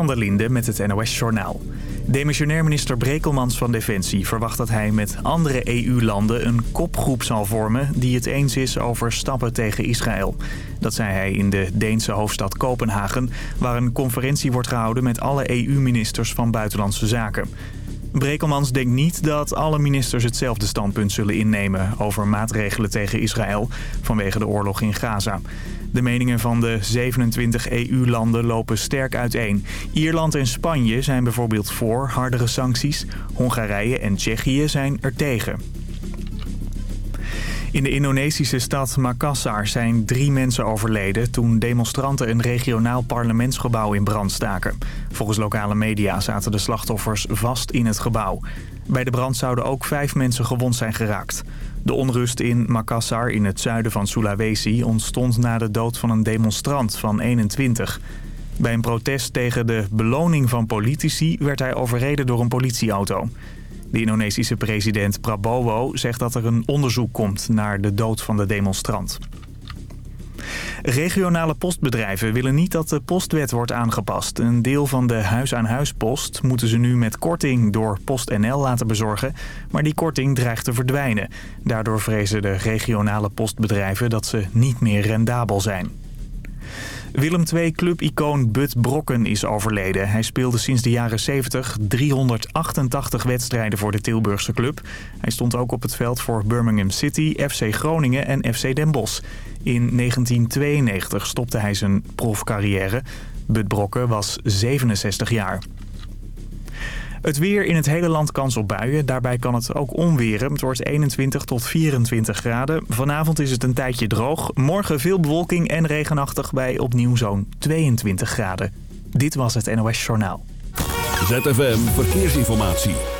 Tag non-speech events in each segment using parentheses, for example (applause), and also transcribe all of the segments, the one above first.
van der Linde met het NOS-journaal. Demissionair minister Brekelmans van Defensie verwacht dat hij met andere EU-landen een kopgroep zal vormen die het eens is over stappen tegen Israël. Dat zei hij in de Deense hoofdstad Kopenhagen, waar een conferentie wordt gehouden met alle EU-ministers van Buitenlandse Zaken. Brekelmans denkt niet dat alle ministers hetzelfde standpunt zullen innemen over maatregelen tegen Israël vanwege de oorlog in Gaza. De meningen van de 27 EU-landen lopen sterk uiteen. Ierland en Spanje zijn bijvoorbeeld voor hardere sancties. Hongarije en Tsjechië zijn er tegen. In de Indonesische stad Makassar zijn drie mensen overleden... toen demonstranten een regionaal parlementsgebouw in brand staken. Volgens lokale media zaten de slachtoffers vast in het gebouw. Bij de brand zouden ook vijf mensen gewond zijn geraakt. De onrust in Makassar in het zuiden van Sulawesi ontstond na de dood van een demonstrant van 21. Bij een protest tegen de beloning van politici werd hij overreden door een politieauto. De Indonesische president Prabowo zegt dat er een onderzoek komt naar de dood van de demonstrant. Regionale postbedrijven willen niet dat de postwet wordt aangepast. Een deel van de huis-aan-huis-post moeten ze nu met korting door PostNL laten bezorgen. Maar die korting dreigt te verdwijnen. Daardoor vrezen de regionale postbedrijven dat ze niet meer rendabel zijn. Willem II-clubicoon Bud Brokken is overleden. Hij speelde sinds de jaren 70 388 wedstrijden voor de Tilburgse club. Hij stond ook op het veld voor Birmingham City, FC Groningen en FC Den Bosch. In 1992 stopte hij zijn profcarrière. Bud Brokken was 67 jaar. Het weer in het hele land kans op buien. Daarbij kan het ook onweren. Het wordt 21 tot 24 graden. Vanavond is het een tijdje droog. Morgen veel bewolking en regenachtig bij opnieuw zo'n 22 graden. Dit was het NOS Journaal. ZFM Verkeersinformatie.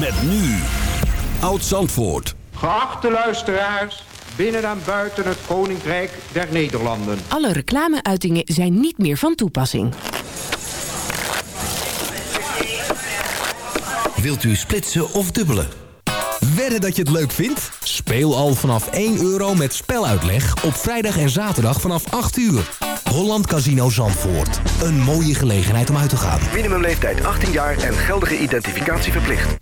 Met nu. Oud Zandvoort. Geachte luisteraars, binnen en buiten het Koninkrijk der Nederlanden. Alle reclameuitingen zijn niet meer van toepassing. Wilt u splitsen of dubbelen? Wedden dat je het leuk vindt? Speel al vanaf 1 euro met speluitleg op vrijdag en zaterdag vanaf 8 uur. Holland Casino Zandvoort. Een mooie gelegenheid om uit te gaan. Minimumleeftijd 18 jaar en geldige identificatie verplicht.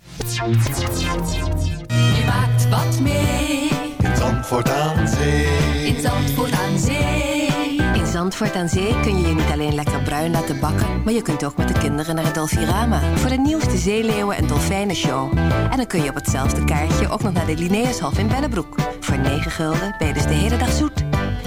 Je maakt wat mee. In Zandvoort aan Zee. In Zandvoort aan Zee. In Zandvoort aan Zee kun je je niet alleen lekker bruin laten bakken... maar je kunt ook met de kinderen naar het Dolfirama... voor de nieuwste zeeleeuwen- en dolfijnenshow. En dan kun je op hetzelfde kaartje ook nog naar de Linnaeushof in Bennebroek. Voor 9 gulden ben je dus de hele dag zoet.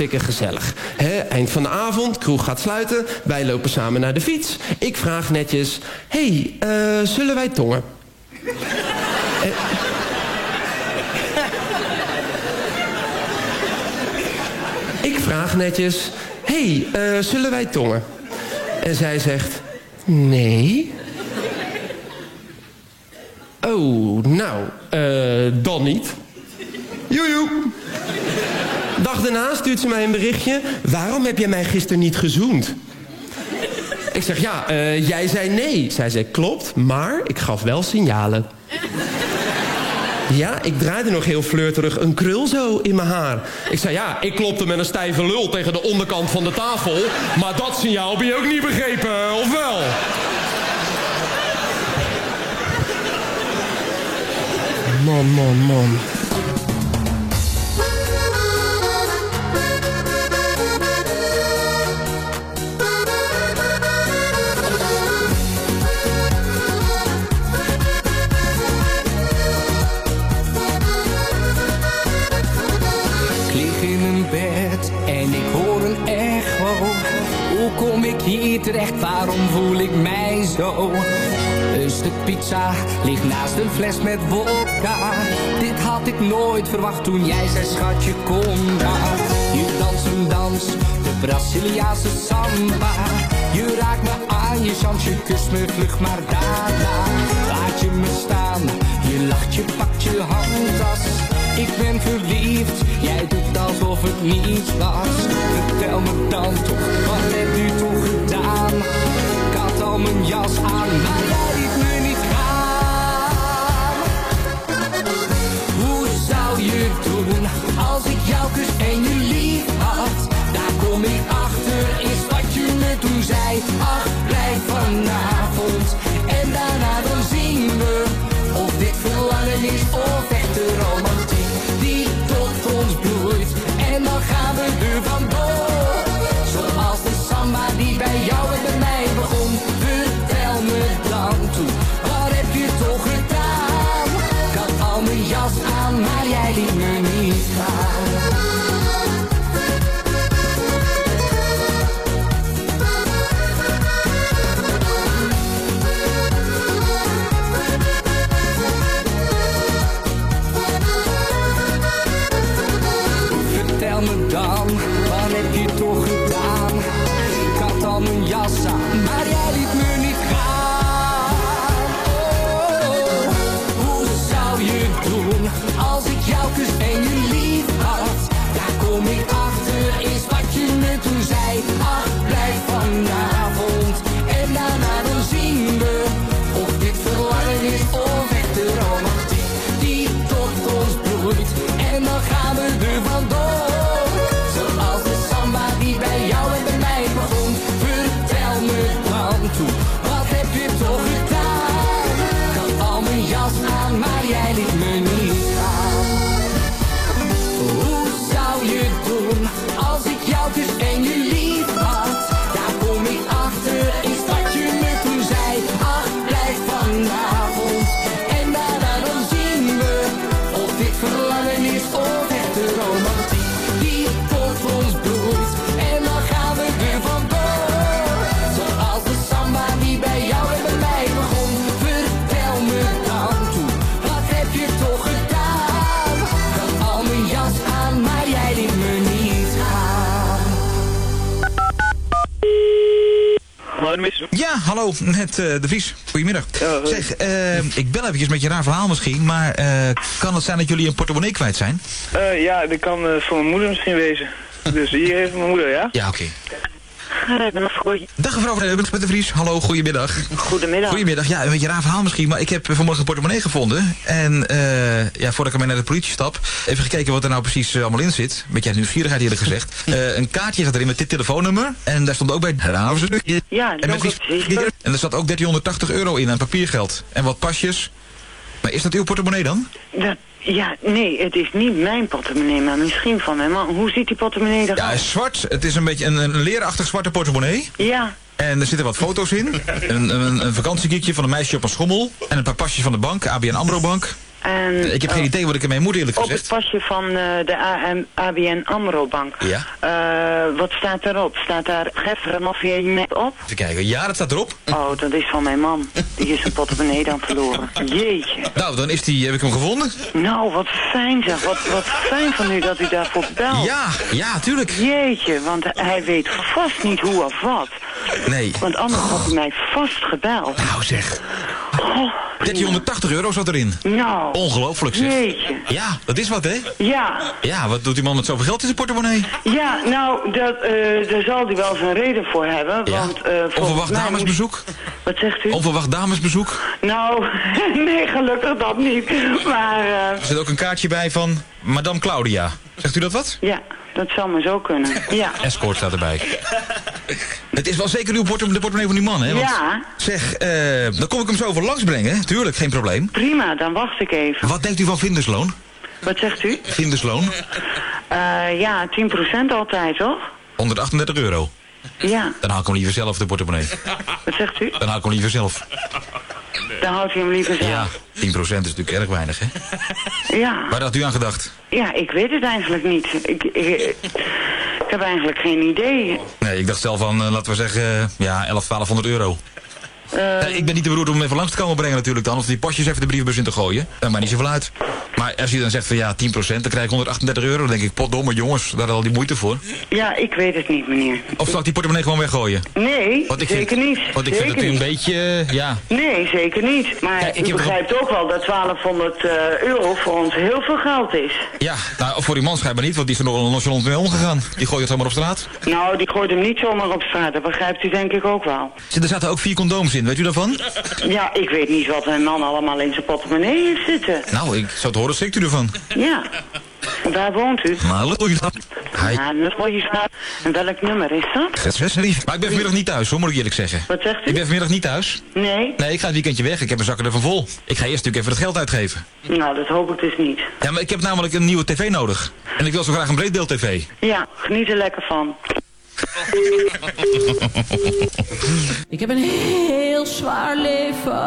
Hartstikke gezellig. Eind van de avond, kroeg gaat sluiten, wij lopen samen naar de fiets. Ik vraag netjes, hey, eh, zullen wij tongen? Eh, ik vraag netjes, hey, eh, zullen wij tongen? En zij zegt, nee. Oh, nou, dan niet. Joejoe. Dag daarna stuurt ze mij een berichtje. Waarom heb jij mij gisteren niet gezoend? Ik zeg, ja, eh, jij zei nee. Zij zei, klopt, maar ik gaf wel signalen. Ja, ik draaide nog heel flirterig een krul zo in mijn haar. Ik zei, ja, ik klopte met een stijve lul tegen de onderkant van de tafel. Maar dat signaal heb je ook niet begrepen, of wel? Man, man, man. Ik hier terecht? Waarom voel ik mij zo? Een stuk pizza ligt naast een fles met vodka. Dit had ik nooit verwacht toen jij zei schatje kom daar. Je dans een dans, de Braziliaanse samba. Je raakt me aan, je chant, je kust me vlug maar daarna. Laat je me staan, je lacht, je pakt je handtas. Ik ben verliefd, jij doet alsof het niets was. Vertel me dan toch, wat heb je toch gedaan? Ik had al mijn jas aan, maar jij liet me niet gaan. Hoe zou je doen als ik jou kus en je lief had? Daar kom ik achter, is wat je me toen zei. Ach, blijf vanavond en daarna dan zien Ja, hallo, met eh, De Vries. Goedemiddag. zeg, eh, ik bel eventjes met je raar verhaal misschien, maar eh, kan het zijn dat jullie een portemonnee kwijt zijn? Ja, dat kan voor mijn moeder misschien wezen. (laughs) Dus hier heeft mijn moeder, ja? Ja, oké. Okay. Dag mevrouw Van Eubens met De Vries. Hallo, goedemiddag. Goedemiddag. Goedemiddag. Ja, een beetje raar verhaal misschien, maar ik heb vanmorgen een portemonnee gevonden. En eh, ja, voordat ik ermee naar de politie stap, even gekeken wat er nou precies eh, allemaal in zit. Beetje uit nieuwsgierigheid eerlijk gezegd. (laughs) Eh, een kaartje zat erin met dit telefoonnummer. En daar stond ook bij Raven. Ja, en, met en er zat ook 1380 euro in aan papiergeld. En wat pasjes. Maar is dat uw portemonnee dan? Dat, ja, nee, het is niet mijn portemonnee, maar misschien van hem. Maar hoe ziet die portemonnee eruit? Ja, zwart. Het is een beetje een, een leerachtig zwarte portemonnee. Ja. En er zitten wat foto's in. Een, een, een vakantiekiekje van een meisje op een schommel. En een paar pasjes van de bank, ABN AMRO Bank. En, Ik heb geen oh, idee wat ik ermee moet eerlijk Op het gezegd. pasje van eh, de AM, ABN AMRO Bank. Ja. Eh, wat staat erop? Staat daar Gefferen met op? Even kijken. Ja, dat staat erop. Oh, dat is van mijn man. Die is zijn portemonnee dan verloren. Jeetje. Nou, dan is die, heb ik hem gevonden. Nou, wat fijn zeg. Wat, wat fijn van u dat u daarvoor belt. Ja, ja, tuurlijk. Jeetje, want hij weet vast niet hoe of wat. Nee. Want anders had hij mij vast gebeld. Nou zeg. Oh, 1380 euro zat erin. nou. Ongelooflijk zeg. Jeetje. Ja, dat is wat hè? Ja, Ja, wat doet die man met zoveel geld in zijn portemonnee? ja, nou, dat, eh, daar zal hij wel zijn reden voor hebben. Ja. Want, eh, Onverwacht damesbezoek? Wat zegt u? Onverwacht damesbezoek? Nou, (laughs) nee, gelukkig dat niet. Maar, eh, Er zit ook een kaartje bij van Madame Claudia. Zegt u dat wat? ja, dat zou maar zo kunnen. (laughs) Ja. Escort staat erbij. (laughs) Het is wel zeker uw portem de portemonnee van die man, hè? Want, Ja. Zeg, eh, dan kom ik hem zo over langs brengen. Tuurlijk, geen probleem. Prima, dan wacht ik even. Wat denkt u van vindersloon? Wat zegt u? Vindersloon? Eh, ja, 10% altijd, toch? 138 euro. Ja. Dan haal ik hem liever zelf, de portemonnee. Wat zegt u? Dan haal ik hem liever zelf. Dan houdt u hem liever zelf. Ja, 10% is natuurlijk erg weinig, hè? Ja. Waar had u aan gedacht? Ja, ik weet het eigenlijk niet. Ik, ik, ik heb eigenlijk geen idee. Nee, ik dacht zelf van, eh, laten we zeggen, ja, 11, 1200 euro. Eh, Nee, ik ben niet de beroerd om hem even langs te komen brengen natuurlijk dan. Of die pasjes even de brievenbus in te gooien. Dat maakt niet zoveel uit. Maar als je dan zegt van ja, 10%, dan krijg ik 138 euro. Dan denk ik, potdomme jongens, daar al die moeite voor. ja, ik weet het niet, meneer. Of zal ik die portemonnee gewoon weggooien? Nee, Want ik zeker vind, niet. Want ik zeker vind het u een beetje, eh, ja... Nee, zeker niet. Maar Kijk, ik u begrijpt ook wel dat 1200 eh, euro voor ons heel veel geld is. Ja, nou, voor die man schijnbaar niet, want die is er nog nonchalant mee omgegaan. Die gooit het zomaar op straat. Nou, die gooit hem niet zomaar op straat. Dat begrijpt u denk ik ook wel. Er zaten ook vier condooms in, weet u daarvan? Ja, ik weet niet wat mijn man allemaal in zijn portemonnee heeft zitten. Nou, ik zou het horen, schrikt u ervan. Ja. Waar woont u? Moet je vragen. En welk nummer is dat? Maar ik ben vanmiddag niet thuis, hoor, moet ik eerlijk zeggen. Wat zegt u? Ik ben vanmiddag niet thuis. Nee? Nee, ik ga het weekendje weg. Ik heb mijn zakken ervan vol. Ik ga eerst natuurlijk even het geld uitgeven. Nou, dat hoop ik dus niet. Ja, maar ik heb namelijk een nieuwe tv nodig. En ik wil zo graag een breedbeeld tv. Ja, geniet er lekker van. Ik heb een heel zwaar leven.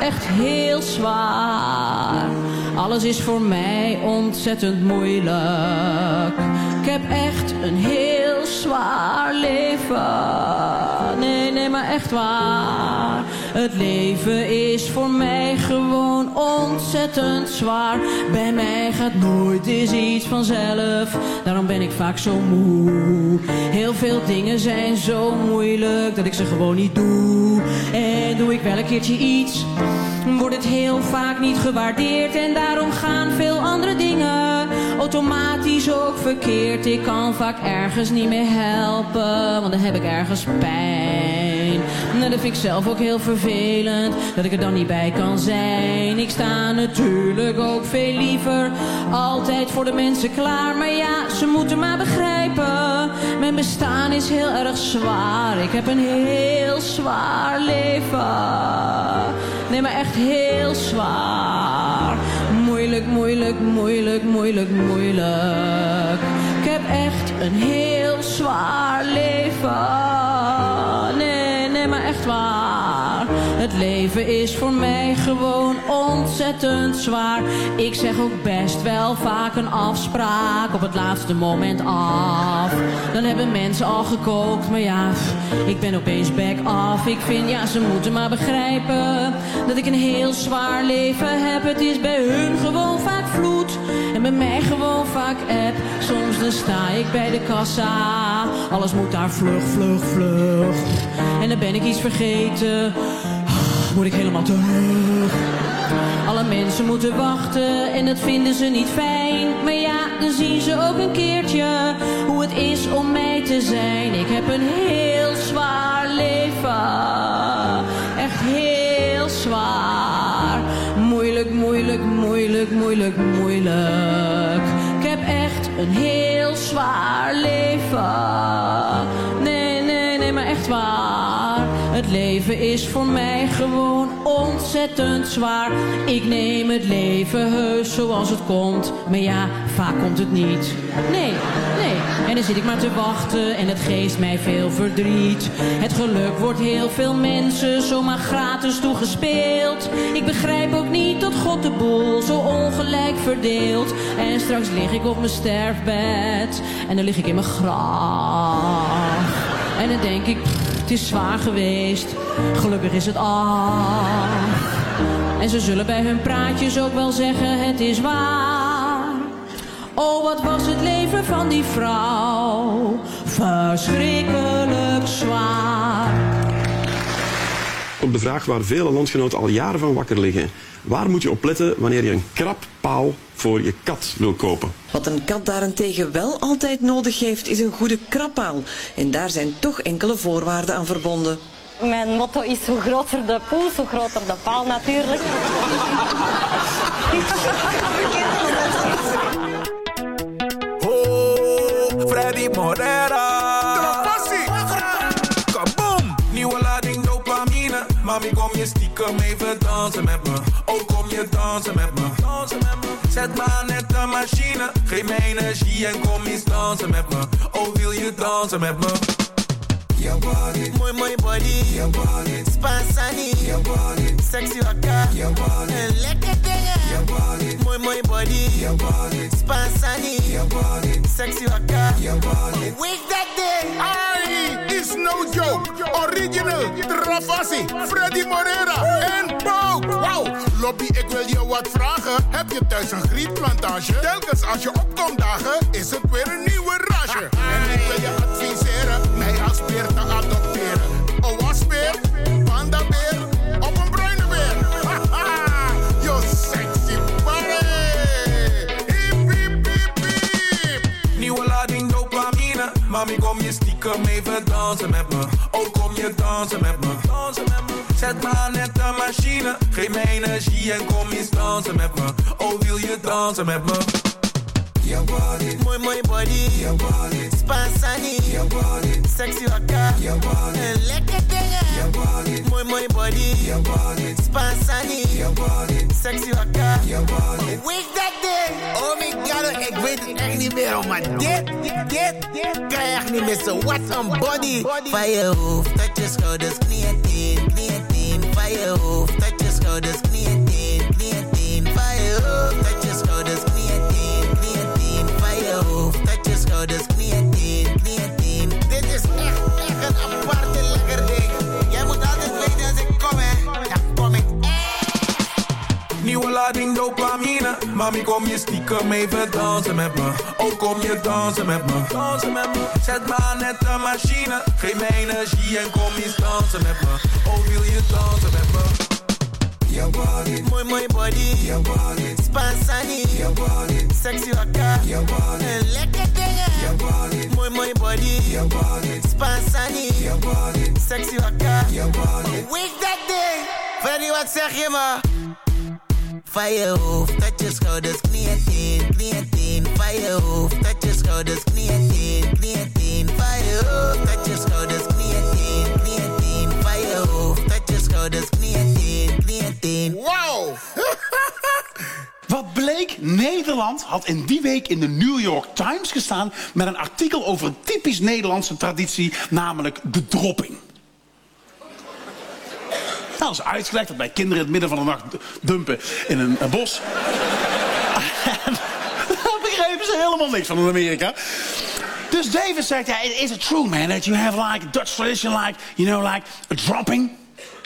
Echt heel zwaar. Alles is voor mij ontzettend moeilijk. Ik heb echt een heel zwaar leven. Nee, nee, maar echt waar. Het leven is voor mij gewoon ontzettend zwaar. Bij mij gaat nooit eens iets vanzelf. Daarom ben ik vaak zo moe. Heel veel dingen zijn zo moeilijk dat ik ze gewoon niet doe. En doe ik wel een keertje iets, wordt het heel vaak niet gewaardeerd. En daarom gaan veel andere dingen automatisch ook verkeerd. Ik kan vaak ergens niet meer helpen, want dan heb ik ergens pijn. Nou, dat vind ik zelf ook heel vervelend, dat ik er dan niet bij kan zijn. Ik sta natuurlijk ook veel liever altijd voor de mensen klaar. Maar ja, ze moeten maar begrijpen, mijn bestaan is heel erg zwaar. Ik heb een heel zwaar leven. Nee, maar echt heel zwaar. Moeilijk, moeilijk, moeilijk, moeilijk, moeilijk. Ik heb echt een heel zwaar leven. Nee, maar echt waar. Het leven is voor mij gewoon ontzettend zwaar. Ik zeg ook best wel vaak een afspraak op het laatste moment af. Dan hebben mensen al gekookt, maar ja, ik ben opeens back af. Ik vind, ja, ze moeten maar begrijpen dat ik een heel zwaar leven heb. Het is bij hun gewoon vaak vloed en bij mij gewoon vaak app. Soms dan sta ik bij de kassa, alles moet daar vlug, vlug, vlug. En dan ben ik iets vergeten, moet ik helemaal terug. Alle mensen moeten wachten en dat vinden ze niet fijn. Maar ja, dan zien ze ook een keertje hoe het is om mij te zijn. Ik heb een heel zwaar leven. Echt heel zwaar. Moeilijk, moeilijk, moeilijk, moeilijk, moeilijk. Ik heb echt een heel zwaar leven. Nee, nee, nee, maar echt waar. Het leven is voor mij gewoon ontzettend zwaar. Ik neem het leven heus zoals het komt. Maar ja, vaak komt het niet. Nee, nee, En dan zit ik maar te wachten en het geeft mij veel verdriet. Het geluk wordt heel veel mensen zomaar gratis toegespeeld. Ik begrijp ook niet dat God de boel zo ongelijk verdeelt. En straks lig ik op mijn sterfbed en dan lig ik in mijn graf. En dan denk ik, het is zwaar geweest, gelukkig is het af. En ze zullen bij hun praatjes ook wel zeggen, het is waar. Oh, wat was het leven van die vrouw, verschrikkelijk zwaar. Op de vraag waar vele landgenoten al jaren van wakker liggen. Waar moet je op letten wanneer je een krabpaal voor je kat wil kopen? Wat een kat daarentegen wel altijd nodig heeft, is een goede krabpaal. En daar zijn toch enkele voorwaarden aan verbonden. Mijn motto is hoe groter de poes, hoe groter de paal natuurlijk. Oh, Freddy Morera. Mami, kom je stiekem even dansen met me. Oh, kom je dansen met me. Dansen met me. Zet me aan net de machine. Geef me energie en kom eens dansen met me. Oh, wil je dansen met me? Your body, muy muy body, your body, spasani, your body, sexy waka, your body, lekker dingen, your body, muy muy body, your body, spasani, your body, sexy waka, your body, wake that day. Ai, is no joke. Original, Travassi, Freddy Morera en Pauk. Wauw, Lobby, ik wil je wat vragen. Heb je thuis een grietplantage? Telkens als je opkomt dagen, is het weer een nieuwe rage. En ik wil je adviseren, mij als peer te adopteren. Een wasbeer, pandabeer, of een bruine beer. (laughs) Haha, sexy body. Hip, hip, hip, hip. Nieuwe lading dopamine. Mami, kom stiekem even dansen met me. Oh, kom je dansen met me. Dansen met me. Zet me aan net de machine. Geef me energie en kom eens dansen met me. Oh, wil je dansen met me? Your body, muy muy body, your body, spasani, your body, sexy waka, your body, lekker dingen, your body, muy muy body, your body, spasani, your body, sexy waka, your body, wake that day. Oh my god, ik weet het echt niet meer, oh, maar dit, dit, dit, kan je echt niet missen. What een body. Van je hoofd tot je schouders, knieën tien, knieën tien. Van je hoofd tot je schouders, knieën schouders, knieën knieën. Dit is echt, echt een aparte lekker ding. Jij moet altijd weten als ik kom, hè. Ja, kom ik. Nieuwe lading dopamine. Mami, kom je stiekem even dansen met me. Oh, kom je dansen met me. Dansen met me. Zet me aan net de machine. Geef me energie en kom eens dansen met me. Oh, wil je dansen met me? Your body, muy muy body, your body, spasani, your body, sexy waka, your body, lekker dingen, your body, muy muy body, your body, spasani, your body, sexy waka, your body, wake that day. Freddy, wat zeg je me? Van je hoofd tot je schouders, knieën tien, knieën tien. Van je hoofd tot je schouders, knieën tien, knieën tien. Van je hoofd tot je schouders, knieën tien, knieën tien. Van je hoofd tot je schouders, knieën Wow! (laughs) Wat bleek? Nederland had in die week in de New York Times gestaan... met een artikel over een typisch Nederlandse traditie, namelijk de dropping. Nou, dat is uitgelegd dat bij kinderen in het midden van de nacht dumpen in een, een bos. (laughs) Daar begrepen ze helemaal niks van in Amerika. Dus David zegt, ja, is it true, man, that you have like a Dutch tradition, like, you know, like a dropping?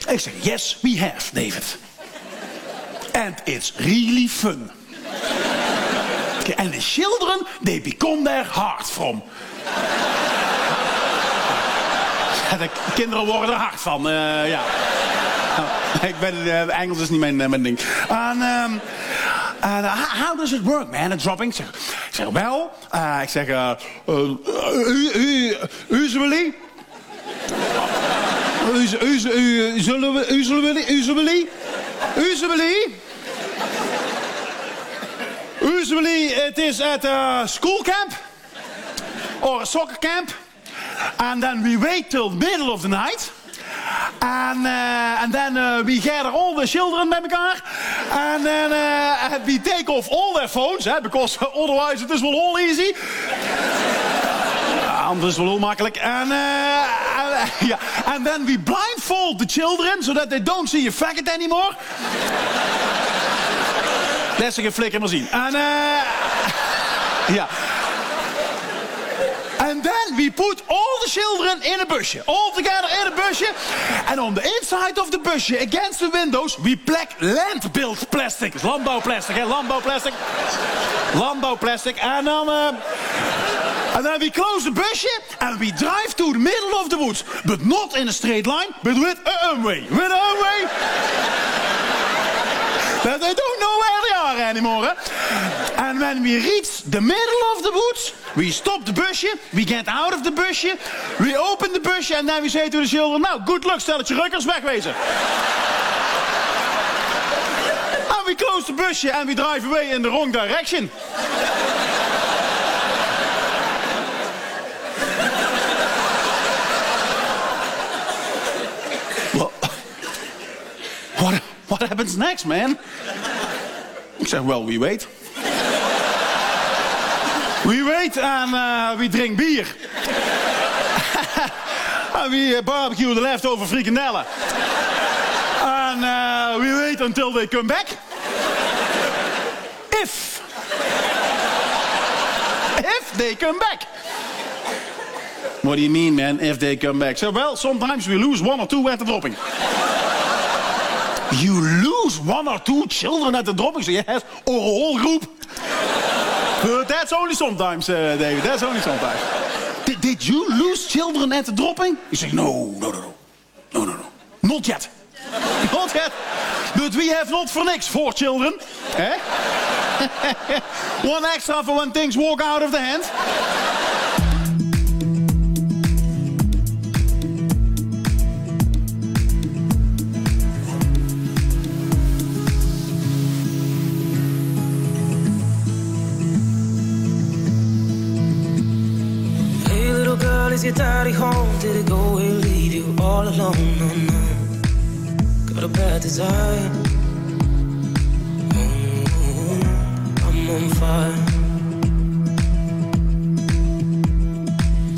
Ik zeg, yes, we have, David. And it's really fun. And the children, they become their heart from. De kinderen worden er hard van, eh, ja. Nou, ik ben, eh, Engels is niet mijn, eh, mijn ding. Ehm, en, uh, how does it work, man, a dropping? Ik zeg, wel, uh, ik zeg, uh, usually... Usually, usually, usually it is at a school camp or soccer camp, and then we wait till middle of the night. And, uh, and then uh, we gather all the children bij elkaar. And then uh, we take off all their phones, hè, because (laughs) otherwise it is well all easy. Anders wel onmakkelijk. En, (laughs) en, ja. And then we blindfold the children, so that they don't see your faggot anymore. (laughs) Ze geen flikker maar zien. En, eh... (laughs) ja. And then we put all the children in a busje. All together in a busje. And on the inside of the busje, against the windows, we plak landbuild plastic. Dus landbouwplastic, hè? Landbouwplastic. Landbouwplastic. En dan... Uh, and then we close the busje and we drive to the middle of the woods. But not in a straight line, but with a way. With a way. (laughs) That they don't know where they are anymore. Huh? And when we reach the middle of the woods, we stop the busje, we get out of the busje, we open the busje, and then we say to the children, nou, good luck, stelletje rukkers, wegwezen. (laughs) and we close the busje and we drive away in the wrong direction. Well, what, happens next, man? Ik zeg, wel, wie weet. Wie weet en uh, wie drinkt bier. (laughs) en wie uh, barbecue de leftover frikandellen. en uh, wie weet until they come back. If. If they come back. What do you mean, man, if they come back? So, well, sometimes we lose one or two at the dropping. You lose one or two children at the dropping? So, yes, or a whole group. But that's only sometimes, uh, David. That's only sometimes. Did, did you lose children at the dropping? You say, no, no, no, no. No, no, no. Not yet. (laughs) Not yet. But we have not for niks four children. Eh? (laughs) One extra for when things walk out of the hand. Girl, is your daddy home? Did it go and leave you all alone? No, no. Got a bad desire. Oh, I'm on fire.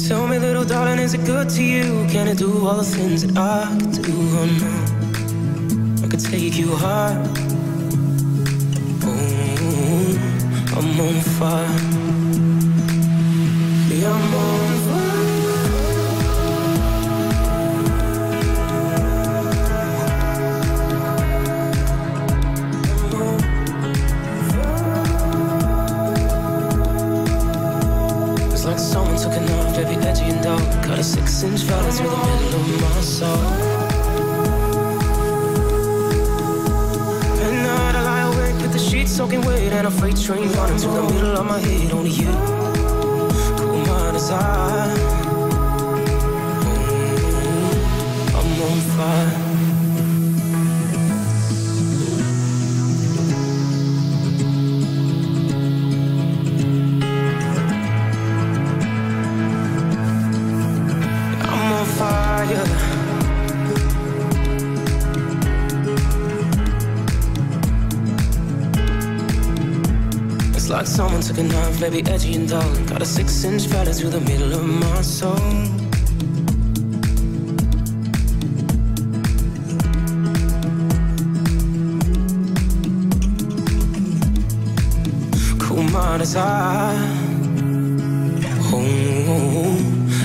Tell me, little darling, is it good to you? Can it do all the things that I could do? Oh no, I could take you high. Oh, I'm on fire. And dark. Cut a six inch valley through the middle of my soul. At night I lie awake with the sheets soaking wet and a freight train running through the middle of my head. Only you, cool my desire. Mm, I'm on fire. Like someone took a knife, baby, edgy and dull. Got a six inch valley through the middle of my soul. Cool my desire. Oh,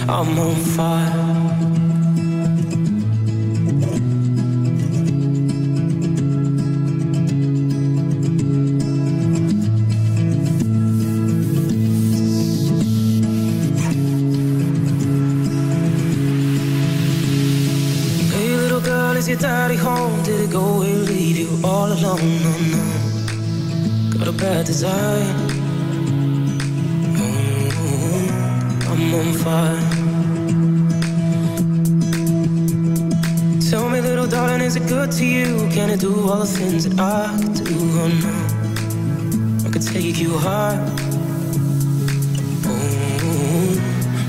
I'm on fire. Is home? Did it go and leave you all alone? No, no. Got a bad desire. Oh, mm-hmm. I'm on fire. Tell me, little darling, is it good to you? Can it do all the things that I could do? Oh no, I could take you high. Oh,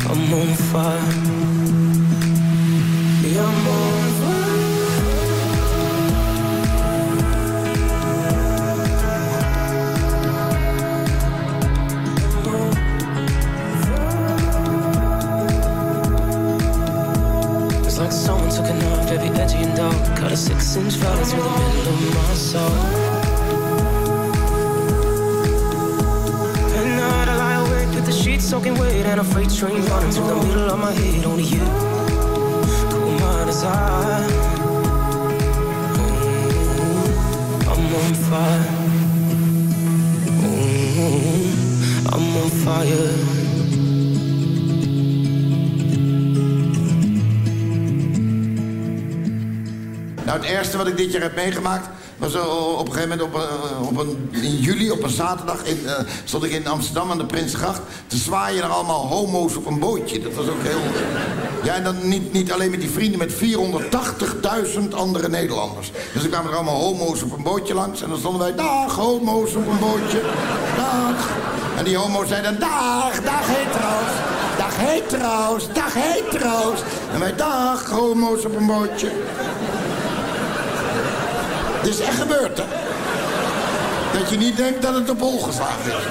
I'm on fire. Inch fella through the middle of my soul. At night I lie awake with the sheets soaking wet and a freight train running through the middle of my head. Only you, cool I. Ooh, I'm on fire. Ooh, I'm on fire. Nou, het ergste wat ik dit jaar heb meegemaakt... was eh, op een gegeven moment op, een- op een, in juli, op een zaterdag... In, eh, stond ik in Amsterdam aan de Prinsgracht... te zwaaien naar allemaal homo's op een bootje. Dat was ook heel... Ja, en dan niet, niet alleen met die vrienden... met 480.000 andere Nederlanders. Dus er kwamen er allemaal homo's op een bootje langs... en dan stonden wij... dag, homo's op een bootje. Dag. En die homo's zeiden... dag, dag hetero's. Dag hetero's, dag hetero's. En wij... dag, homo's op een bootje. Is echt gebeurd, hè? Dat je niet denkt dat het op hol geslagen is.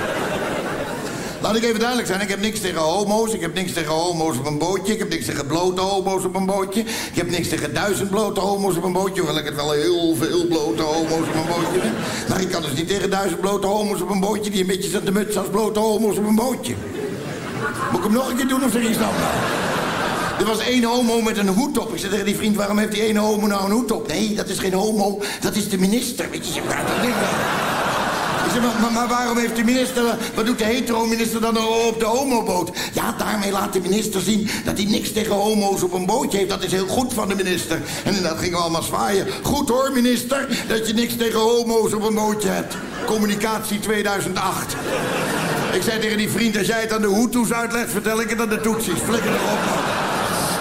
Laat ik even duidelijk zijn, ik heb niks tegen homo's. Ik heb niks tegen homo's op een bootje. Ik heb niks tegen blote homo's op een bootje. Ik heb niks tegen duizend blote homo's op een bootje. Hoewel ik het wel heel veel blote homo's op een bootje vind. Maar ik kan dus niet tegen duizend blote homo's op een bootje... die een beetje zitten te mutsen als blote homo's op een bootje. Moet ik hem nog een keer doen of je snap nou? Er was één homo met een hoed op. Ik zei tegen die vriend, waarom heeft die ene homo nou een hoed op? Nee, dat is geen homo, dat is de minister. Weet je, ze dat ding wel. Ik zeg, maar, maar, waarom heeft de minister... Wat doet de hetero-minister dan op de homoboot? Ja, daarmee laat de minister zien dat hij niks tegen homo's op een bootje heeft. Dat is heel goed van de minister. En inderdaad gingen we allemaal zwaaien. Goed hoor, minister, dat je niks tegen homo's op een bootje hebt. Communicatie 2008. Ik zei tegen die vriend, als jij het aan de Hutus uitlegt... vertel ik het aan de Tutsis. Flikker erop, man.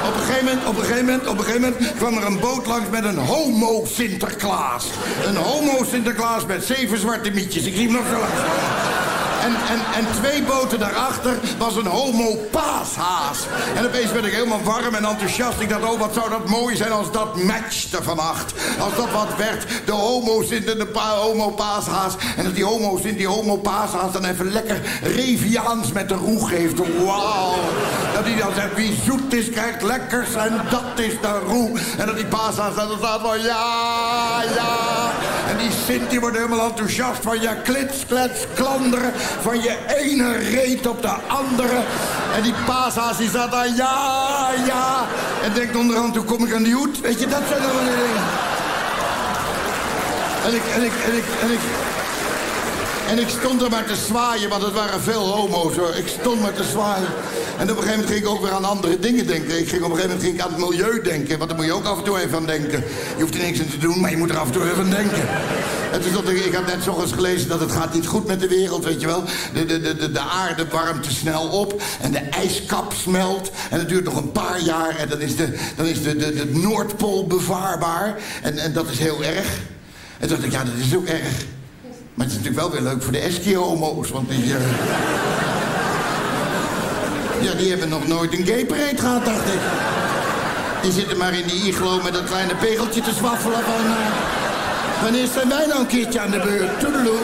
Op een, gegeven moment, op, een gegeven moment, op een gegeven moment kwam er een boot langs met een homo-Sinterklaas. Een homo-Sinterklaas met zeven zwarte mietjes. Ik zie hem nog zo langs. En, en, en twee boten daarachter was een homo-paashaas. En opeens werd ik helemaal warm en enthousiast. Ik dacht, oh, wat zou dat mooi zijn als dat matchte vannacht. Als dat wat werd, de homo-Sint en de pa- homo-paashaas. En dat die homo-Sint, die homo-paashaas dan even lekker Reviaans met de roe geeft. Wauw. Dat hij dan zegt, wie zoet is, krijgt lekkers en dat is de roe. En dat die paashaas dan staat van, ja, ja. Die Sint wordt helemaal enthousiast van je klits, klets, klanderen. Van je ene reet op de andere. En die paashaas die staat daar, ja, ja. En denkt onderhand, hoe kom ik aan die hoed? Weet je, dat zijn dan wel dingen. En ik, en ik, en ik, en ik... En ik stond er maar te zwaaien, want het waren veel homo's hoor. Ik stond maar te zwaaien. En op een gegeven moment ging ik ook weer aan andere dingen denken. Ik ging op een gegeven moment ik aan het milieu denken. Want daar moet je ook af en toe even aan denken. Je hoeft er niks aan te doen, maar je moet er af en toe even aan denken. En toen stond ik, ik had net zo eens gelezen dat het gaat niet goed met de wereld, weet je wel. De, de, de, de, de aarde warmt te snel op en de ijskap smelt. En het duurt nog een paar jaar en dan is de, dan is de, de, de Noordpool bevaarbaar. En, en dat is heel erg. En toen dacht ik, ja, dat is ook erg. Maar het is natuurlijk wel weer leuk voor de Eskimo-homo's, want die... eh, Ja, die hebben nog nooit een gay parade gehad, dacht ik. Die zitten maar in die iglo met dat kleine pegeltje te zwaffelen eh, wanneer zijn wij nou een keertje aan de beurt? Toedeloe.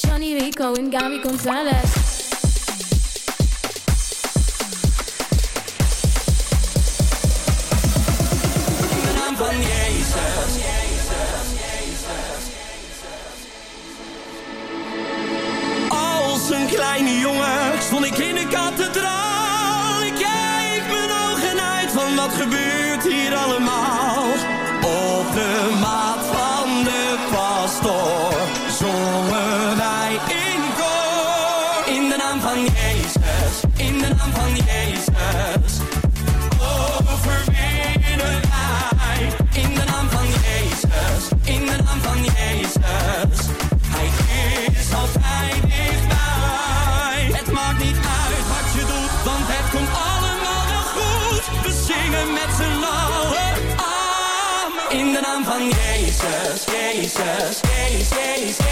Johnny Rico en Gaby Gonzalez. Jongen stond ik in Jezus, Jezus,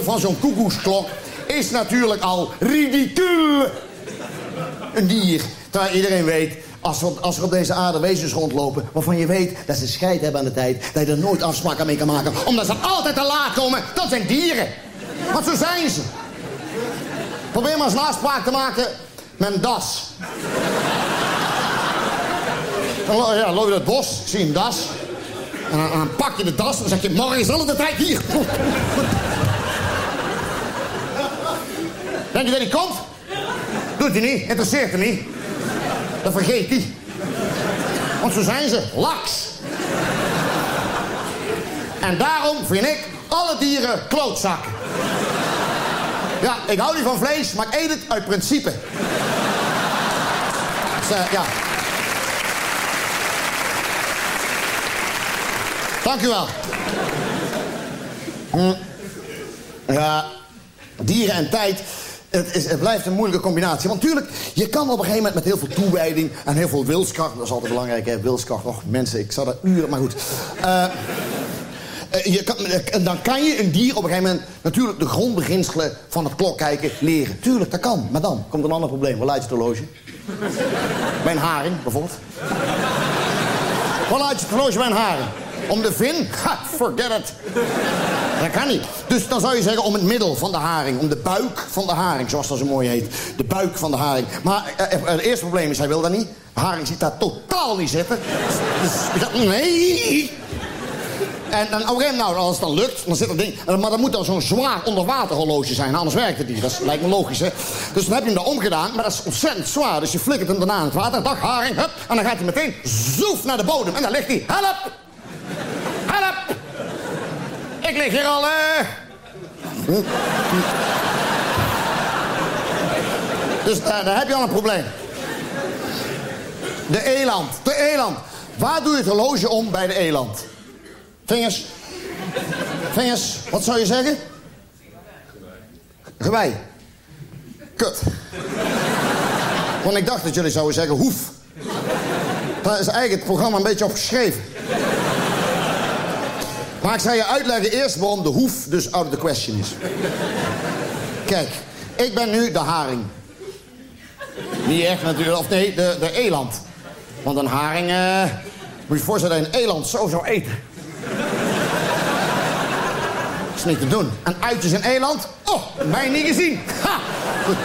van zo'n koekoesklok is natuurlijk al ridicule. Een dier. Terwijl iedereen weet, als als er op deze aarde wezens rondlopen... waarvan je weet dat ze scheid hebben aan de tijd... dat je er nooit afspraken mee kan maken... omdat ze altijd te laat komen, dat zijn dieren. Want zo zijn ze. Probeer maar eens een afspraak te maken met een das. Dan ja, loop je het bos, zie je een das... En dan, pak je de das en zeg je, morgen is al de tijd hier. Denk je dat hij komt? Doet hij niet, interesseert hem niet. Dat vergeet hij. Want zo zijn ze, laks. En daarom vind ik alle dieren klootzakken. Ja, ik hou niet van vlees, maar eet het uit principe. Dus, eh, ja. Dank u wel. Hm. Ja, dieren en tijd. Het, is, het blijft een moeilijke combinatie. Want natuurlijk, je kan op een gegeven moment met heel veel toewijding en heel veel wilskracht. Dat is altijd belangrijk, hè? Wilskracht. Och, mensen, ik zou daar uren, maar goed. Eh, je kan, eh, dan kan je een dier op een gegeven moment natuurlijk de grondbeginselen van het klokkijken leren. Tuurlijk, dat kan. Maar dan komt een ander probleem. Waar laat je het horloge? Bij een haring, bijvoorbeeld. Waar laat je het horloge bij een haring? Om de vin? Ha, forget it. Dat kan niet. Dus dan zou je zeggen om het middel van de haring. Om de buik van de haring, zoals dat zo mooi heet. De buik van de haring. Maar eh, eh, het eerste probleem is, hij wil dat niet. Haring ziet daar totaal niet zitten. Dus, nee. En dan, moment, nou, als het dan lukt, dan zit dat ding... Maar dan moet dan zo'n zwaar onderwaterhorloge zijn, anders werkt het niet. Dat is- lijkt me logisch, hè. Dus dan heb je hem daar omgedaan, maar dat is ontzettend zwaar. Dus je flikkert hem daarna in het water, dag haring, hup. En dan gaat hij meteen zoef naar de bodem. En dan ligt hij, help! Help! Ik lig hier al, eh... Dus daar, daar heb je al een probleem. De eland, de eland. Waar doe je het horloge om bij de eland? Vingers. Vingers, wat zou je zeggen? Gewei. Kut. Want ik dacht dat jullie zouden zeggen hoef. Daar is eigenlijk het programma een beetje op geschreven. Maar ik zal je uitleggen eerst waarom de hoef dus out of the question is. Kijk, ik ben nu de haring. Niet echt natuurlijk, of nee, de, de eland. Want een haring, eh, moet je voorstellen dat een eland zo zou eten. Dat is niet te doen. En uitjes in eland? Oh, mij niet gezien. Ha! Goed.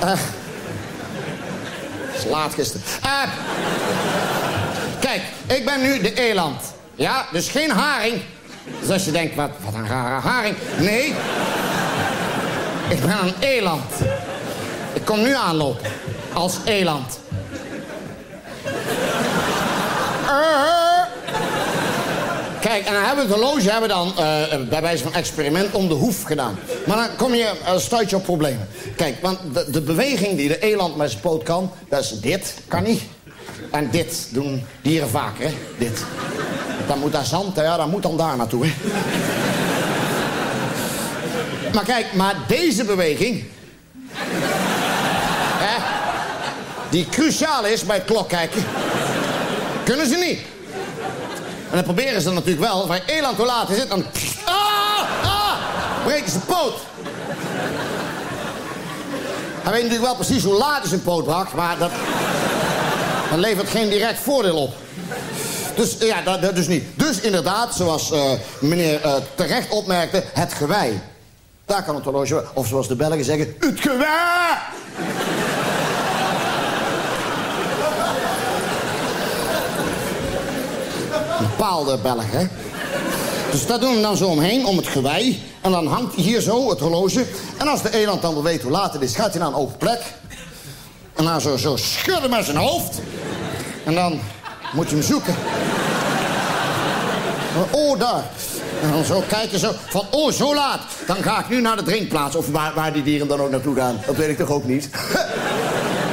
Eh, is laat gisteren. Eh, kijk, ik ben nu de eland. Ja, dus geen haring. Dus als je denkt, wat, wat een rare haring. Nee. Ik ben een eland. Ik kom nu aanlopen. Als eland. Eh. Kijk, en dan hebben we het horloge hebben dan eh, bij wijze van experiment om de hoef gedaan. Maar dan kom je, uh, stuit je op problemen. Kijk, want de, de beweging die de eland met zijn poot kan, dat is dit, kan niet. En dit doen dieren vaker, hè? Dit. Dan moet daar zand, ja, dan moet dan daar naartoe, hè? Maar kijk, maar deze beweging... Hè, die cruciaal is bij het klokkijken... kunnen ze niet. En dan proberen ze dan natuurlijk wel. Waar eland hoe laat het, dan... Ah, ah, breken ze poot. Hij weet natuurlijk wel precies hoe laat hij zijn poot brak, maar dat... dat levert geen direct voordeel op. Dus ja, dat, dat dus niet. Dus inderdaad, zoals eh, meneer eh, terecht opmerkte, het gewei. Daar kan het horloge... Of zoals de Belgen zeggen, het gewei! (laughs) Bepaalde Belg, hè? Dus dat doen we dan zo omheen, om het gewei. En dan hangt hier zo, het horloge. En als de eland dan wel weet hoe laat het is, gaat hij naar een open plek. En dan zo, zo schudden met zijn hoofd. En dan moet je hem zoeken. Oh, daar. En dan zo kijken, zo van, oh, zo laat. Dan ga ik nu naar de drinkplaats. Of waar, waar die dieren dan ook naartoe gaan. Dat weet ik toch ook niet. (laughs)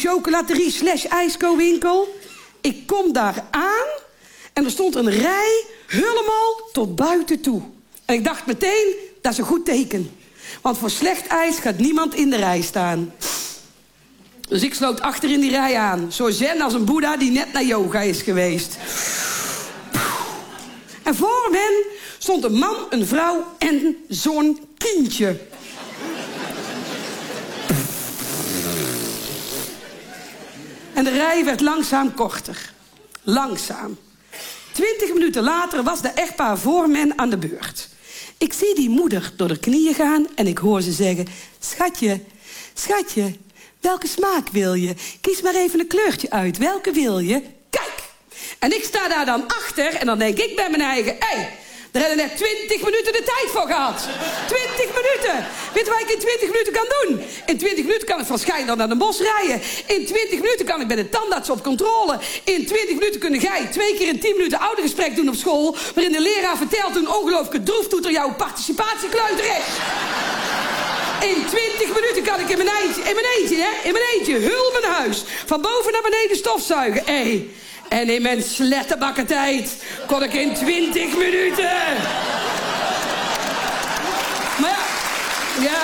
chocolaterie slash ijsko-winkel. Ik kom daar aan en er stond een rij helemaal tot buiten toe. En ik dacht meteen, dat is een goed teken. Want voor slecht ijs gaat niemand in de rij staan. Dus ik sloot achter in die rij aan. Zo zen als een boeddha die net naar yoga is geweest. En voor hen stond een man, een vrouw en zo'n kindje. En de rij werd langzaam korter. Langzaam. Twintig minuten later was de echtpaar voor men aan de beurt. Ik zie die moeder door de knieën gaan en ik hoor ze zeggen... Schatje, schatje, welke smaak wil je? Kies maar even een kleurtje uit. Welke wil je? Kijk! En ik sta daar dan achter en dan denk ik bij mijn eigen... Hé, hey, daar hebben net 20 minuten de tijd voor gehad. 20 minuten. Weet je wat ik in 20 minuten kan doen? In 20 minuten kan ik van Schijndel naar de bos rijden. In 20 minuten kan ik bij de tandarts op controle. In 20 minuten kun jij twee keer in 10 minuten oudergesprek doen op school... waarin de leraar vertelt hoe een ongelooflijke droeftoeter jouw participatiekleuter is. In 20 minuten kan ik in mijn eentje, in mijn eentje, hè, in mijn eentje, hul mijn huis. Van boven naar beneden stofzuigen. Hé, en in mijn slettenbakken tijd kon ik in 20 minuten. Maar ja, ja.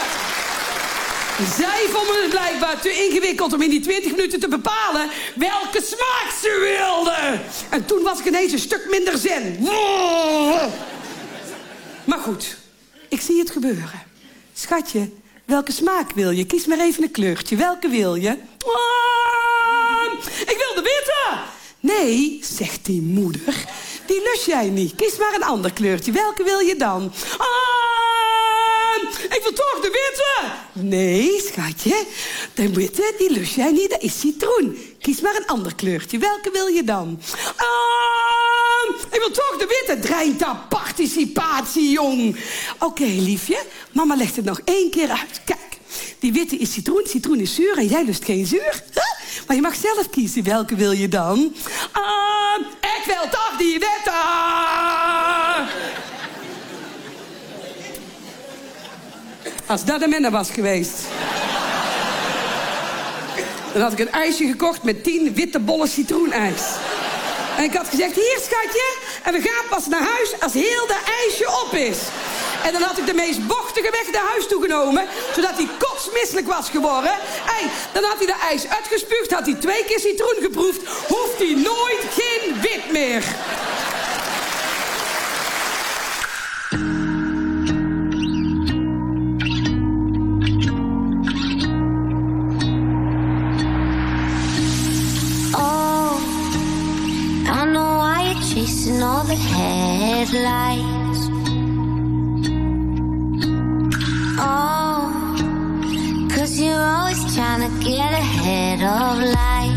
Zij vonden het blijkbaar te ingewikkeld om in die 20 minuten te bepalen welke smaak ze wilden. En toen was ik ineens een stuk minder zen. Maar goed, ik zie het gebeuren. Schatje, welke smaak wil je? Kies maar even een kleurtje. Welke wil je? Nee, zegt die moeder. Die lust jij niet. Kies maar een ander kleurtje. Welke wil je dan? Ah, ik wil toch de witte. Nee, schatje. De witte, die lust jij niet. Dat is citroen. Kies maar een ander kleurtje. Welke wil je dan? Ah, ik wil toch de witte. Dreint dat participatie, jong. Oké, liefje. Mama legt het nog één keer uit. Kijk. Die witte is citroen, citroen is zuur en jij lust geen zuur. Maar je mag zelf kiezen. Welke wil je dan? Ah, ik wil toch die witte. Als dat een minder was geweest. Dan had ik een ijsje gekocht met tien witte bollen citroenijs. En ik had gezegd, hier schatje, En we gaan pas naar huis als heel dat ijsje op is. En dan had ik de meest bochtige weg naar huis toegenomen, zodat hij kotsmisselijk was geworden. Hey, dan had hij de ijs uitgespuugd, had hij twee keer citroen geproefd, hoeft hij nooit geen wit meer. Oh, all the headlights. Get ahead of life.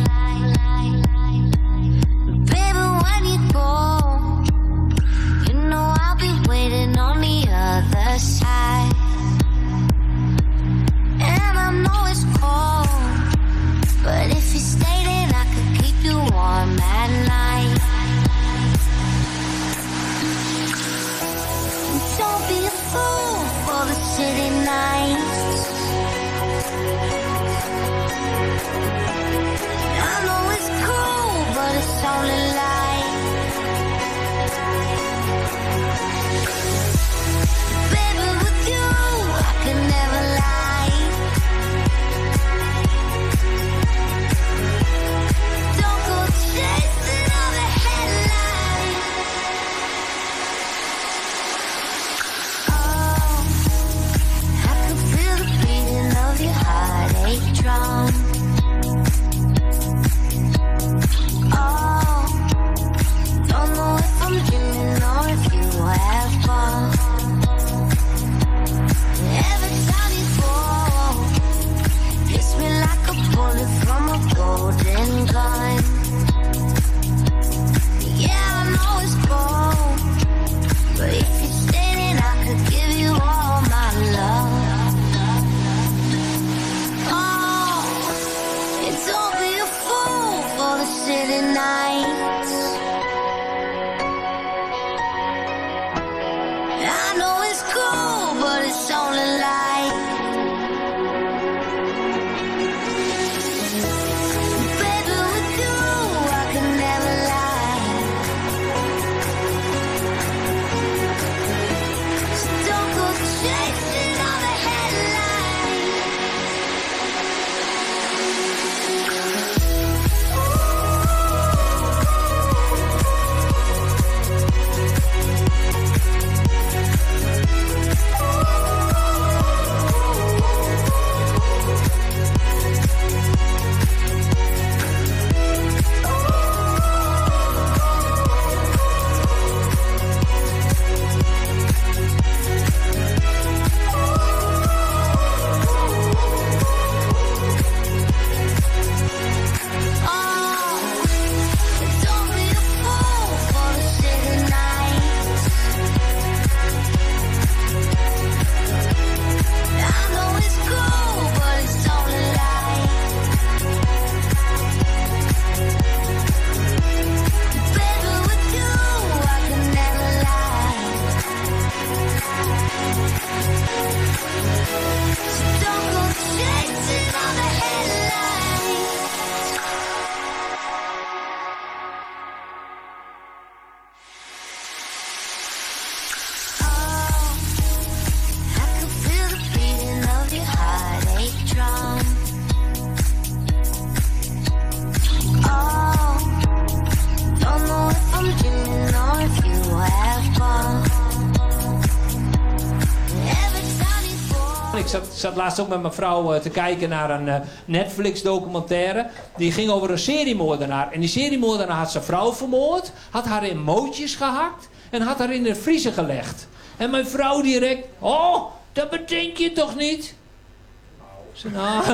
Laatst ook met mijn vrouw eh, te kijken naar een eh, Netflix-documentaire. Die ging over een seriemoordenaar. En die seriemoordenaar had zijn vrouw vermoord, had haar in mootjes gehakt en had haar in de vriezer gelegd. En mijn vrouw direct, oh, dat bedenk je toch niet? Zei, nou... (laughs)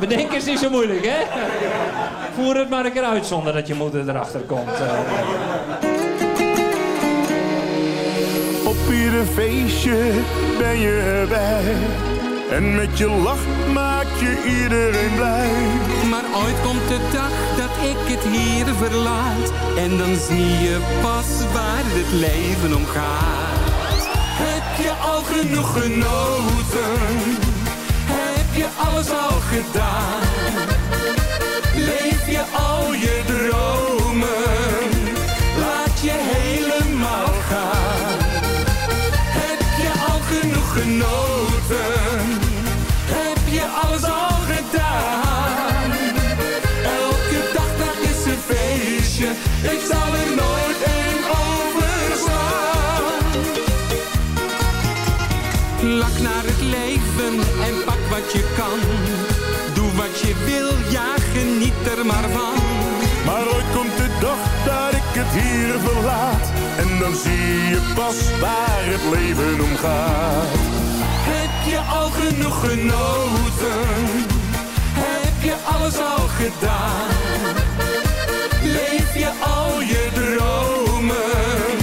Bedenken is niet zo moeilijk, hè? Voer het maar een keer uit zonder dat je moeder erachter komt. Op ieder feestje ben je erbij. En met je lach maak je iedereen blij. Maar ooit komt de dag dat ik het hier verlaat. En dan zie je pas waar het leven om gaat. Heb je al genoeg genoten? Heb je alles al gedaan? Leef je al je dromen? helemaal gaan? Heb je alles al gedaan? Elke dag, dag is een feestje. Ik zal er nooit een overslaan. Lak naar het leven en pak wat je kan. Doe wat je wil, ja, geniet er maar van. Maar ooit komt de dag dat ik het hier verlaat. En dan zie je pas waar het leven om gaat. Je al genoeg genoten? Heb je alles al gedaan? Leef je al je dromen?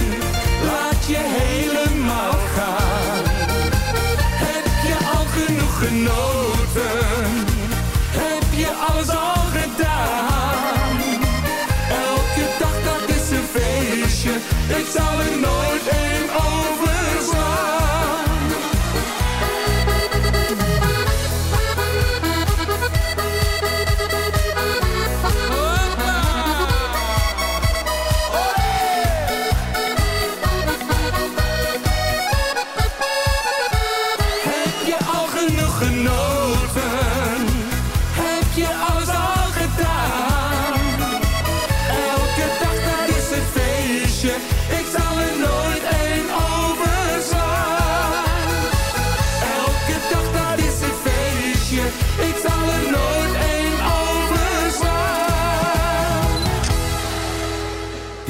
Laat je helemaal gaan. Heb je al genoeg genoten? Heb je alles al gedaan? Elke dag dat is een feestje. Ik zal een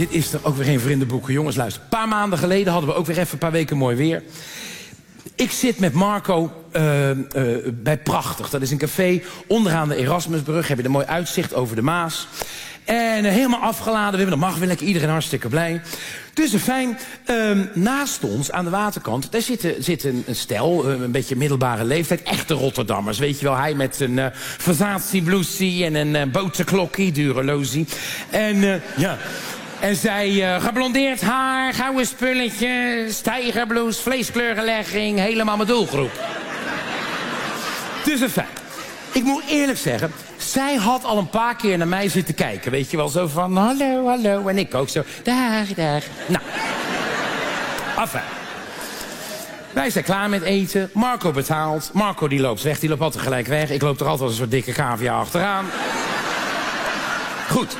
Dit is er ook weer geen vriendenboeken. Jongens, luister. Een paar maanden geleden hadden we ook weer even een paar weken mooi weer. Ik zit met Marco eh, eh, bij Prachtig. Dat is een café onderaan de Erasmusbrug. Heb je een mooi uitzicht over de Maas. En eh, helemaal afgeladen. We hebben dat mag weer lekker. Iedereen hartstikke blij. Dus fijn. ehm, naast ons, aan de waterkant, daar zit, zit een, stel. een beetje middelbare leeftijd. Echte Rotterdammers. Weet je wel, hij met een uh, en een uh, boterklokkie, dure. En ja... En zij, eh, geblondeerd haar, gouden spulletje, stijgerblouse, vleeskleurenlegging, helemaal mijn doelgroep. Dus een feit. Ik moet eerlijk zeggen, zij had al een paar keer naar mij zitten kijken. Weet je wel, zo van hallo, hallo. En ik ook zo, dag, dag. Nou, afijn. Wij zijn klaar met eten. Marco betaalt. Marco die loopt weg, die loopt altijd gelijk weg. Ik loop er altijd een soort dikke cavia achteraan. Goed.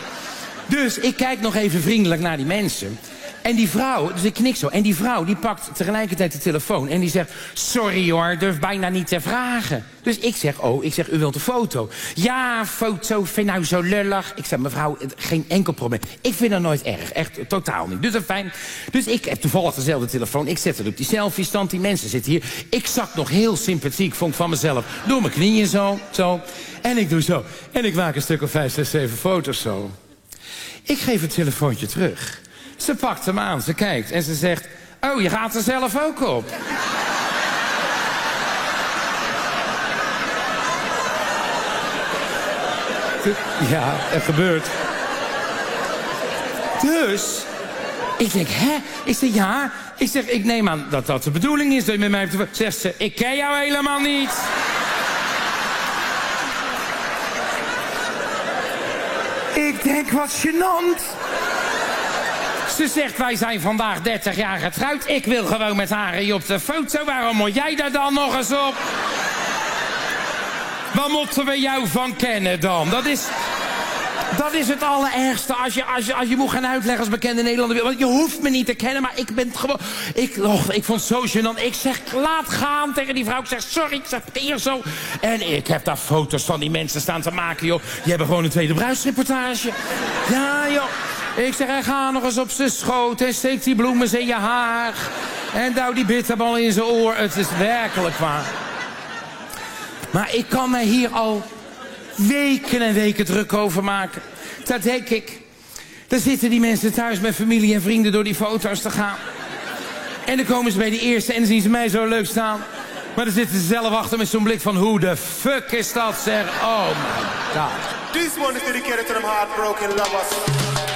Dus ik kijk nog even vriendelijk naar die mensen. En die vrouw, dus ik knik zo. En die vrouw die pakt tegelijkertijd de telefoon. En die zegt, sorry hoor, durf bijna niet te vragen. Dus ik zeg, oh, ik zeg, u wilt een foto. Ja, foto, vind nou zo lullig. Ik zeg, mevrouw, geen enkel probleem. Ik vind dat nooit erg, echt totaal niet. Dus dat fijn. Dus ik heb toevallig dezelfde telefoon. Ik zet het op die selfie-stand. Die mensen zitten hier. Ik zak nog heel sympathiek, vond ik van mezelf. Door mijn knieën zo, zo. En ik doe zo. En ik maak een stuk of vijf, zes, zeven foto's zo. Ik geef het telefoontje terug. Ze pakt hem aan, ze kijkt en ze zegt... Oh, je gaat er zelf ook op. (laughs) Ja, het gebeurt. Dus, ik denk, hè? Ik zeg, ja. Ik zeg, ik neem aan dat dat de bedoeling is dat je met mij... Zegt ze, ik ken jou helemaal niet. Ik denk, wat gênant. Ze zegt, wij zijn vandaag 30 jaar getrouwd. Ik wil gewoon met Harry op de foto. Waarom moet jij daar dan nog eens op? Waar moeten we jou van kennen dan? Dat is... Dat is het allerergste als je, als je, als je moet gaan uitleggen als bekende Nederlander. Want je hoeft me niet te kennen, maar ik ben gewoon... Ik, och, ik vond het zo gênant. Ik zeg, laat gaan tegen die vrouw. Ik zeg, sorry, ik zeg, hier zo. En ik heb daar foto's van die mensen staan te maken, joh. Die hebben gewoon een tweede bruidsreportage. Ja, joh. Ik zeg, ga nog eens op zijn schoot en steek die bloemen in je haar. En douw die bitterbal in zijn oor. Het is werkelijk waar. Maar ik kan mij hier al weken en weken druk over maken. Dat denk ik. Dan zitten die mensen thuis met familie en vrienden door die foto's te gaan. En dan komen ze bij die eerste en zien ze mij zo leuk staan. Maar dan zitten ze zelf achter met zo'n blik van hoe de fuck is dat zeg. Oh my god. This one is dedicated to them heartbroken lovers.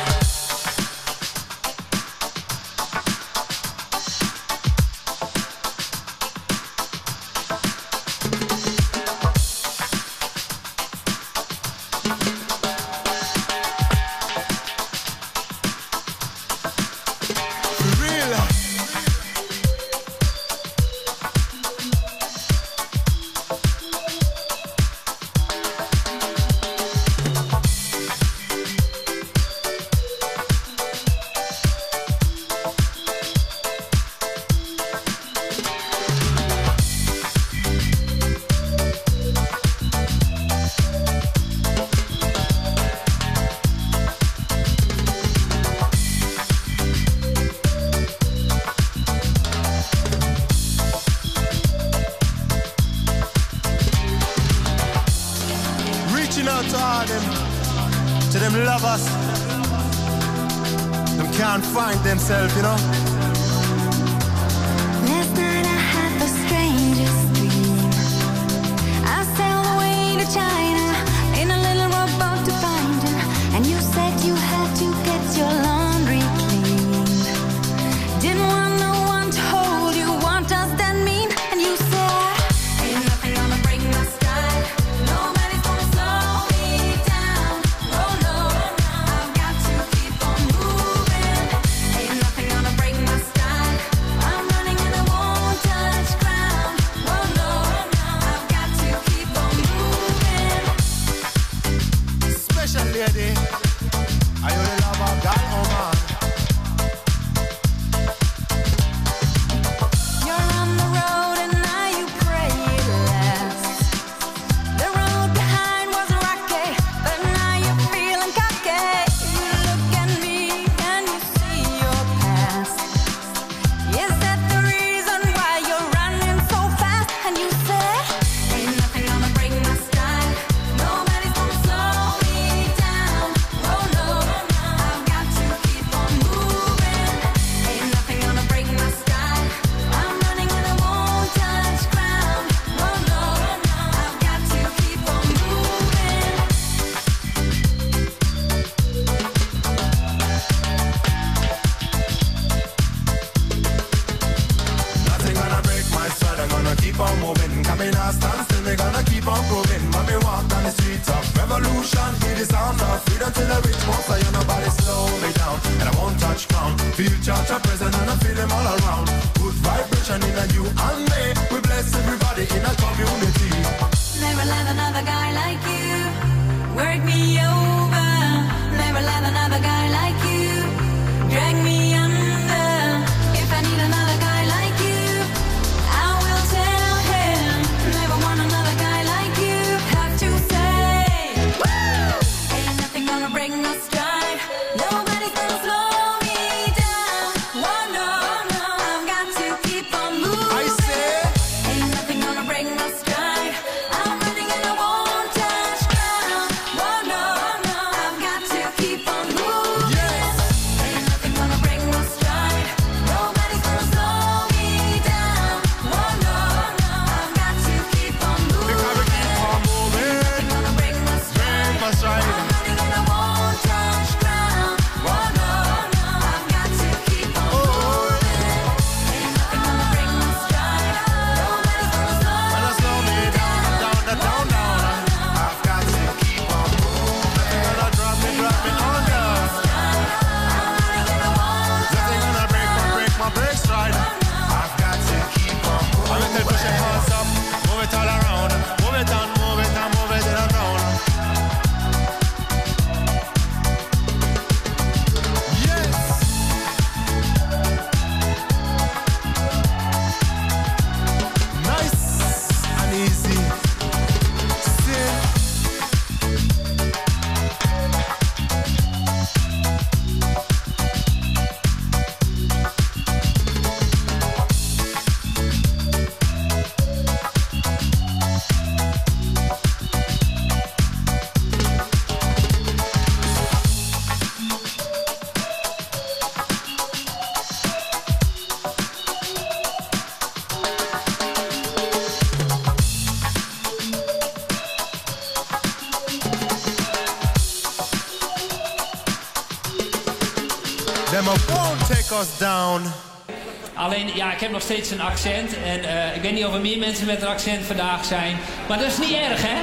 steeds een accent. En eh, ik weet niet of er meer mensen met een accent vandaag zijn. Maar dat is niet erg, hè?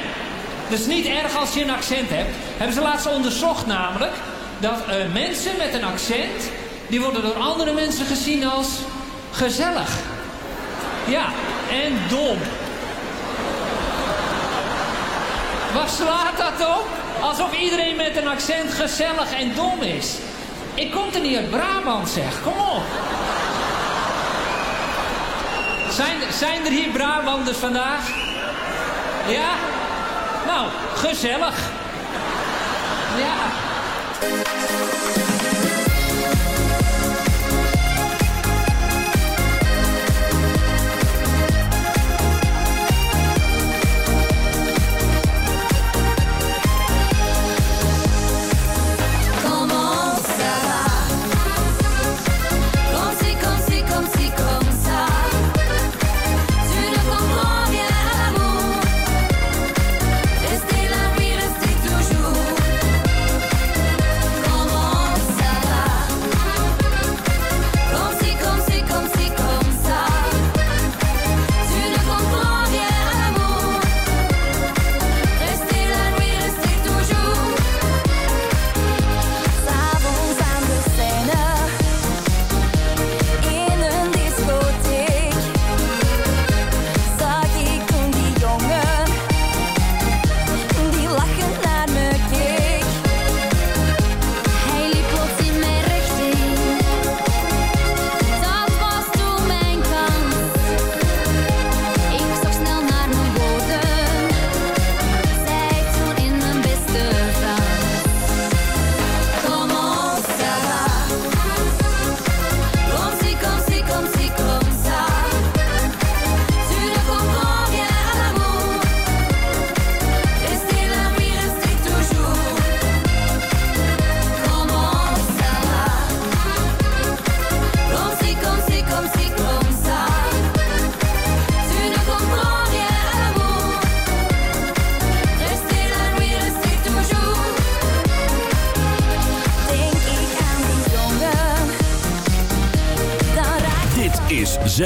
Dat is niet erg als je een accent hebt. Hebben ze laatst onderzocht namelijk... dat eh, mensen met een accent... die worden door andere mensen gezien als gezellig. Ja, en dom. Wat slaat dat op? Alsof iedereen met een accent gezellig en dom is. Ik kom er niet uit Brabant, zeg. Kom op. Zijn, zijn er hier Brabanders vandaag? Ja? Nou, gezellig. Ja.